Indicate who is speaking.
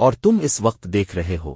Speaker 1: اور تم اس وقت دیکھ رہے ہو۔